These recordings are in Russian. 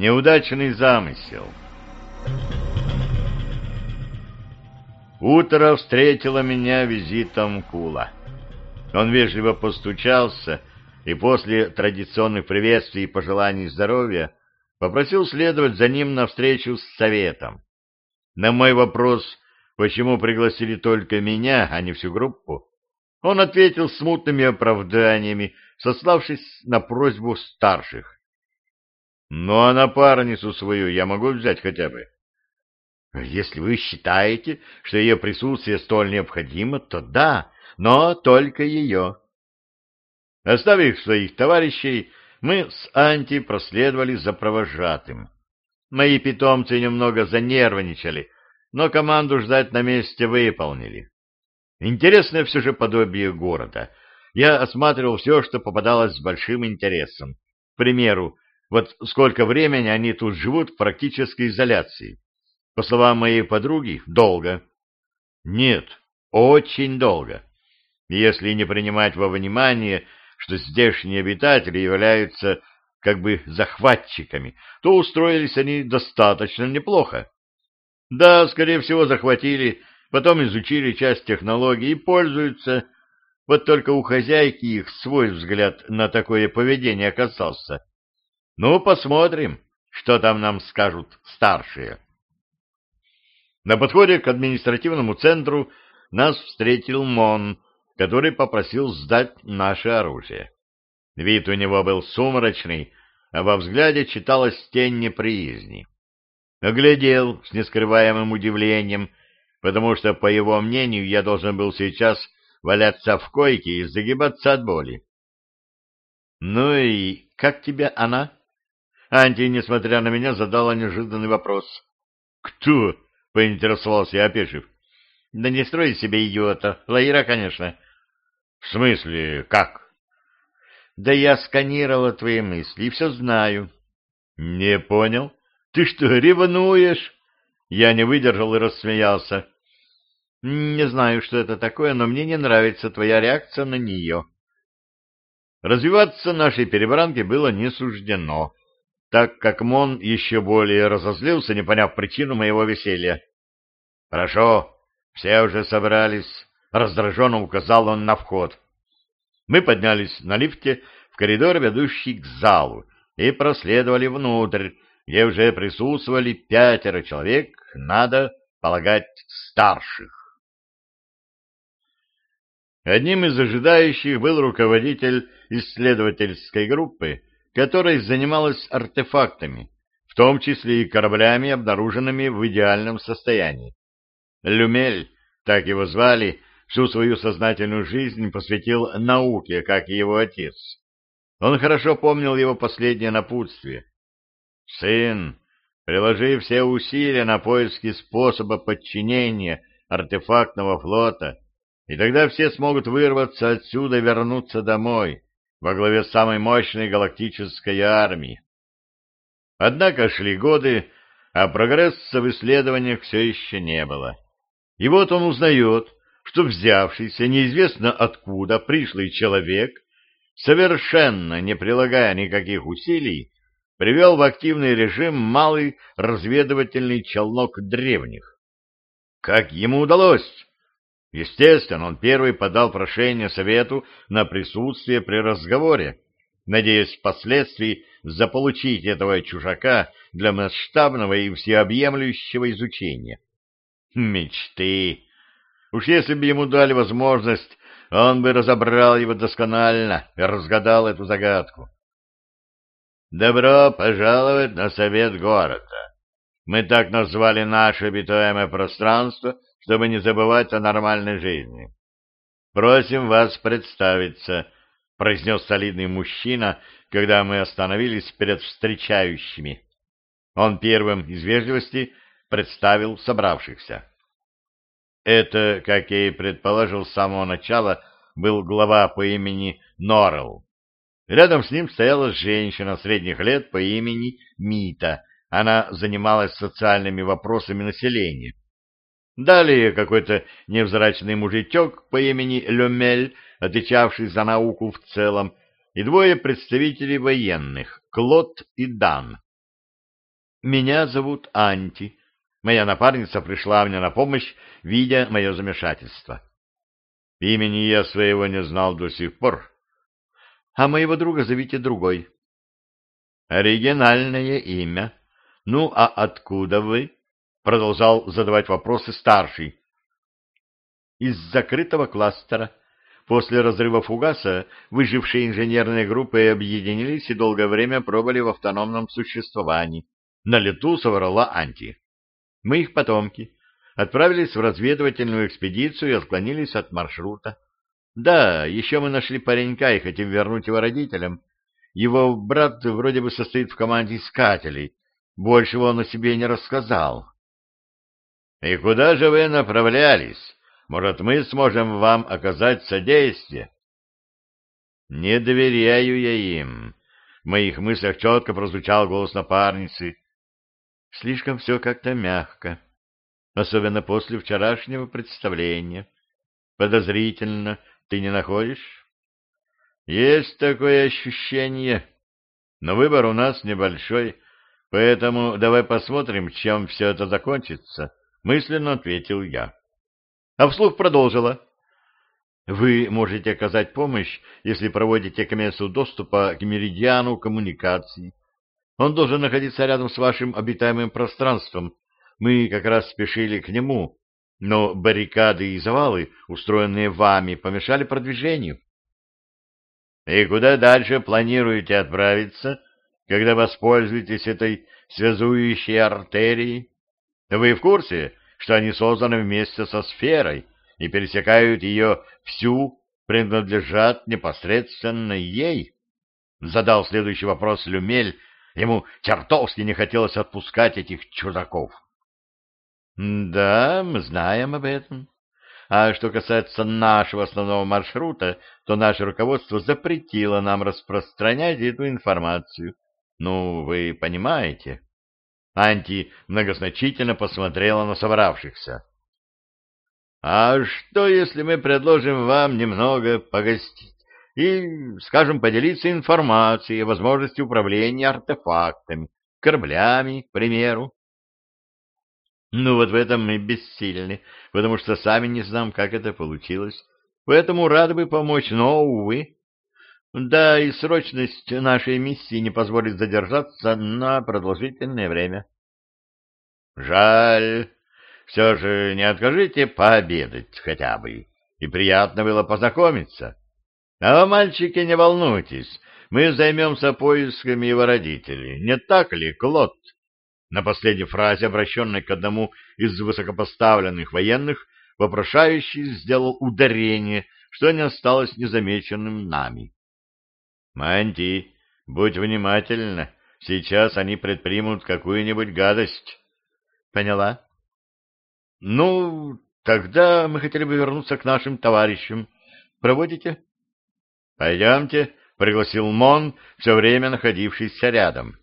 Неудачный замысел. Утро встретило меня визитом Кула. Он вежливо постучался и после традиционных приветствий и пожеланий здоровья попросил следовать за ним на встречу с советом. На мой вопрос, почему пригласили только меня, а не всю группу, он ответил смутными оправданиями, сославшись на просьбу старших. Ну, а напарницу свою я могу взять хотя бы. Если вы считаете, что ее присутствие столь необходимо, то да, но только ее. Оставив своих товарищей, мы с Анти проследовали за провожатым. Мои питомцы немного занервничали, но команду ждать на месте выполнили. Интересное все же подобие города. Я осматривал все, что попадалось с большим интересом. К примеру, вот сколько времени они тут живут в практической изоляции. По словам моей подруги, долго. Нет, очень долго. Если не принимать во внимание, что здешние обитатели являются как бы захватчиками, то устроились они достаточно неплохо. Да, скорее всего, захватили, потом изучили часть технологий и пользуются. Вот только у хозяйки их свой взгляд на такое поведение оказался ну, посмотрим, что там нам скажут старшие. На подходе к административному центру нас встретил Мон, который попросил сдать наше оружие. Вид у него был сумрачный, а во взгляде читалась тень неприязни. Оглядел с нескрываемым удивлением, потому что, по его мнению, я должен был сейчас валяться в койке и загибаться от боли. — Ну и как тебе она? Анти, несмотря на меня, задала неожиданный вопрос. «Кто?» — поинтересовался я, опешив. «Да не строй себе идиота. Лаира, конечно». «В смысле, как?» «Да я сканировала твои мысли и все знаю». «Не понял. Ты что, ревнуешь?» Я не выдержал и рассмеялся. «Не знаю, что это такое, но мне не нравится твоя реакция на нее». Развиваться нашей перебранке было не суждено так как Мон еще более разозлился, не поняв причину моего веселья. — Хорошо, все уже собрались, — раздраженно указал он на вход. Мы поднялись на лифте в коридор, ведущий к залу, и проследовали внутрь, где уже присутствовали пятеро человек, надо полагать, старших. Одним из ожидающих был руководитель исследовательской группы, которая занималась артефактами, в том числе и кораблями, обнаруженными в идеальном состоянии. Люмель, так его звали, всю свою сознательную жизнь посвятил науке, как и его отец. Он хорошо помнил его последнее напутствие. «Сын, приложи все усилия на поиски способа подчинения артефактного флота, и тогда все смогут вырваться отсюда и вернуться домой во главе самой мощной галактической армии. Однако шли годы, а прогресса в исследованиях все еще не было. И вот он узнает, что взявшийся неизвестно откуда пришлый человек, совершенно не прилагая никаких усилий, привел в активный режим малый разведывательный челнок древних. Как ему удалось? Естественно, он первый подал прошение Совету на присутствие при разговоре, надеясь впоследствии заполучить этого чужака для масштабного и всеобъемлющего изучения. Мечты! Уж если бы ему дали возможность, он бы разобрал его досконально и разгадал эту загадку. «Добро пожаловать на совет города!» Мы так назвали наше обитаемое пространство, чтобы не забывать о нормальной жизни. Просим вас представиться, произнес солидный мужчина, когда мы остановились перед встречающими. Он первым из вежливости представил собравшихся. Это, как я и предположил с самого начала, был глава по имени Норрелл. Рядом с ним стояла женщина средних лет по имени Мита. Она занималась социальными вопросами населения. Далее какой-то невзрачный мужичок по имени Лемель, отвечавший за науку в целом, и двое представителей военных, Клод и Дан. «Меня зовут Анти», Моя напарница пришла мне на помощь, видя мое замешательство. Имени я своего не знал до сих пор. А моего друга зовите другой. Оригинальное имя. Ну, а откуда вы? Продолжал задавать вопросы старший. Из закрытого кластера. После разрыва фугаса выжившие инженерные группы объединились и долгое время пробовали в автономном существовании. На лету соврала Анти. Мы их потомки. Отправились в разведывательную экспедицию и отклонились от маршрута. Да, еще мы нашли паренька и хотим вернуть его родителям. Его брат вроде бы состоит в команде искателей. Большего он о себе не рассказал. — И куда же вы направлялись? Может, мы сможем вам оказать содействие? — Не доверяю я им. В моих мыслях четко прозвучал голос напарницы. Слишком все как-то мягко, особенно после вчерашнего представления. Подозрительно ты не находишь? Есть такое ощущение, но выбор у нас небольшой, поэтому давай посмотрим, чем все это закончится, мысленно ответил я. А вслух продолжила. Вы можете оказать помощь, если проводите к месту доступа к меридиану коммуникаций, он должен находиться рядом с вашим обитаемым пространством. Мы как раз спешили к нему, но баррикады и завалы, устроенные вами, помешали продвижению. — И куда дальше планируете отправиться, когда воспользуетесь этой связующей артерией? Вы в курсе, что они созданы вместе со сферой и пересекают ее всю, принадлежат непосредственно ей? Задал следующий вопрос Люмель, Ему чертовски не хотелось отпускать этих чудаков. — Да, мы знаем об этом. А что касается нашего основного маршрута, то наше руководство запретило нам распространять эту информацию. Ну, вы понимаете. Анти многозначительно посмотрела на собравшихся. — А что, если мы предложим вам немного погостить? и, скажем, поделиться информацией о возможности управления артефактами, кораблями, к примеру. Ну вот в этом мы бессильны, потому что сами не знаем, как это получилось. Поэтому рады бы помочь, но, увы. Да, и срочность нашей миссии не позволит задержаться на продолжительное время. Жаль. Все же не откажите пообедать хотя бы. И приятно было познакомиться. А мальчики, не волнуйтесь, мы займемся поисками его родителей. Не так ли, Клод? На последней фразе, обращенной к одному из высокопоставленных военных, вопрошающий сделал ударение, что не осталось незамеченным нами. Манти, будь внимательна, сейчас они предпримут какую-нибудь гадость. Поняла? Ну, тогда мы хотели бы вернуться к нашим товарищам. Проводите? «Пойдемте», — пригласил Мон, все время находившийся рядом.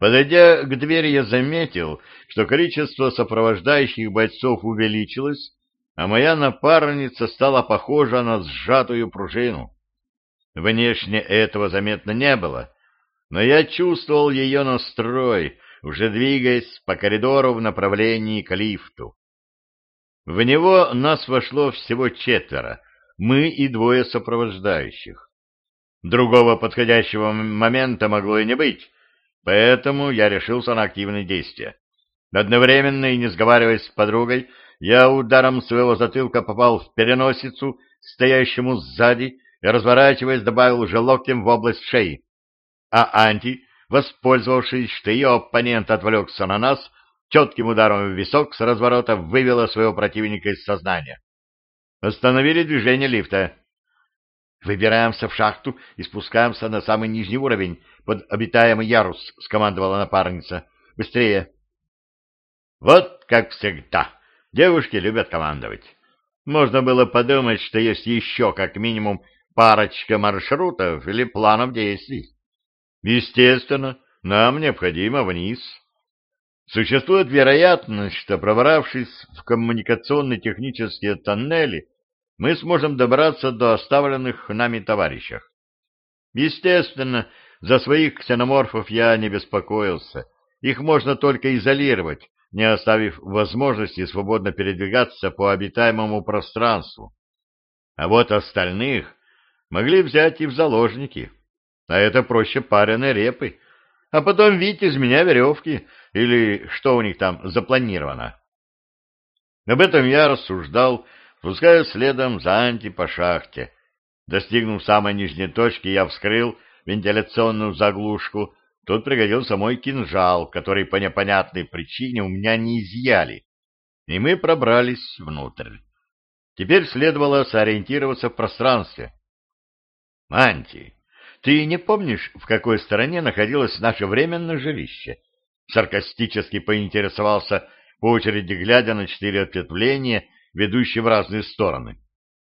Подойдя к двери, я заметил, что количество сопровождающих бойцов увеличилось, а моя напарница стала похожа на сжатую пружину. Внешне этого заметно не было, но я чувствовал ее настрой, уже двигаясь по коридору в направлении к лифту. В него нас вошло всего четверо, мы и двое сопровождающих. Другого подходящего момента могло и не быть, поэтому я решился на активные действия. Одновременно и не сговариваясь с подругой, я ударом своего затылка попал в переносицу, стоящему сзади, и, разворачиваясь, добавил уже локтем в область шеи. А Анти воспользовавшись, что ее оппонент отвлекся на нас, четким ударом в висок с разворота вывела своего противника из сознания. Остановили движение лифта. «Выбираемся в шахту и спускаемся на самый нижний уровень, под обитаемый ярус», — скомандовала напарница. «Быстрее!» Вот как всегда. Девушки любят командовать. Можно было подумать, что есть еще как минимум парочка маршрутов или планов действий. Естественно, нам необходимо вниз. Существует вероятность, что, пробравшись в коммуникационно-технические тоннели, мы сможем добраться до оставленных нами товарищах. Естественно, за своих ксеноморфов я не беспокоился. Их можно только изолировать, не оставив возможности свободно передвигаться по обитаемому пространству. А вот остальных могли взять и в заложники. А это проще пареной репы. А потом видеть из меня веревки, или что у них там запланировано. Об этом я рассуждал, пуская следом за Анти по шахте. Достигнув самой нижней точки, я вскрыл вентиляционную заглушку Тут пригодился мой кинжал, который по непонятной причине у меня не изъяли, и мы пробрались внутрь. Теперь следовало сориентироваться в пространстве. — Манти, ты не помнишь, в какой стороне находилось наше временное жилище? Саркастически поинтересовался по очереди, глядя на четыре ответвления, ведущие в разные стороны.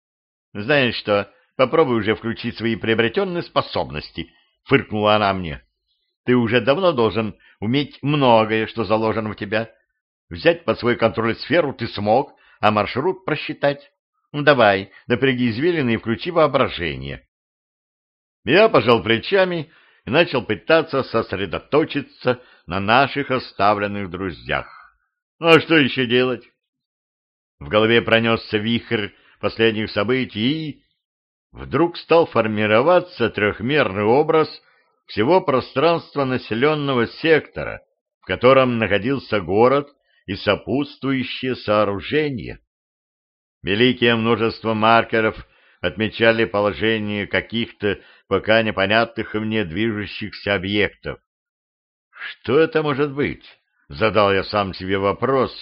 — Знаешь что, попробуй уже включить свои приобретенные способности, — фыркнула она мне. — ты уже давно должен уметь многое, что заложено в тебя. Взять под свой контроль сферу ты смог, а маршрут просчитать. Ну, давай, напряги извилины и включи воображение. Я пожал плечами и начал пытаться сосредоточиться на наших оставленных друзьях. Ну, а что еще делать? В голове пронесся вихрь последних событий, и вдруг стал формироваться трехмерный образ всего пространства населенного сектора, в котором находился город и сопутствующие сооружения. Великое множество маркеров отмечали положение каких-то пока непонятных мне движущихся объектов. Что это может быть? Задал я сам себе вопрос.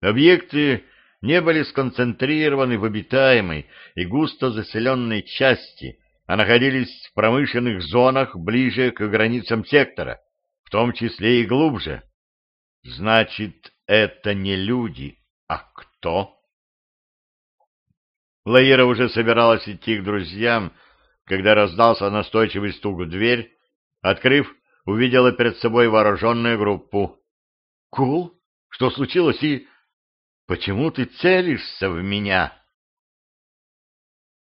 Объекты не были сконцентрированы в обитаемой и густо заселенной части, а находились в промышленных зонах ближе к границам сектора, в том числе и глубже. Значит, это не люди, а кто? Лаира уже собиралась идти к друзьям, когда раздался настойчивый стук в дверь. Открыв, увидела перед собой вооруженную группу. — Кул? Что случилось и... Почему ты целишься в меня?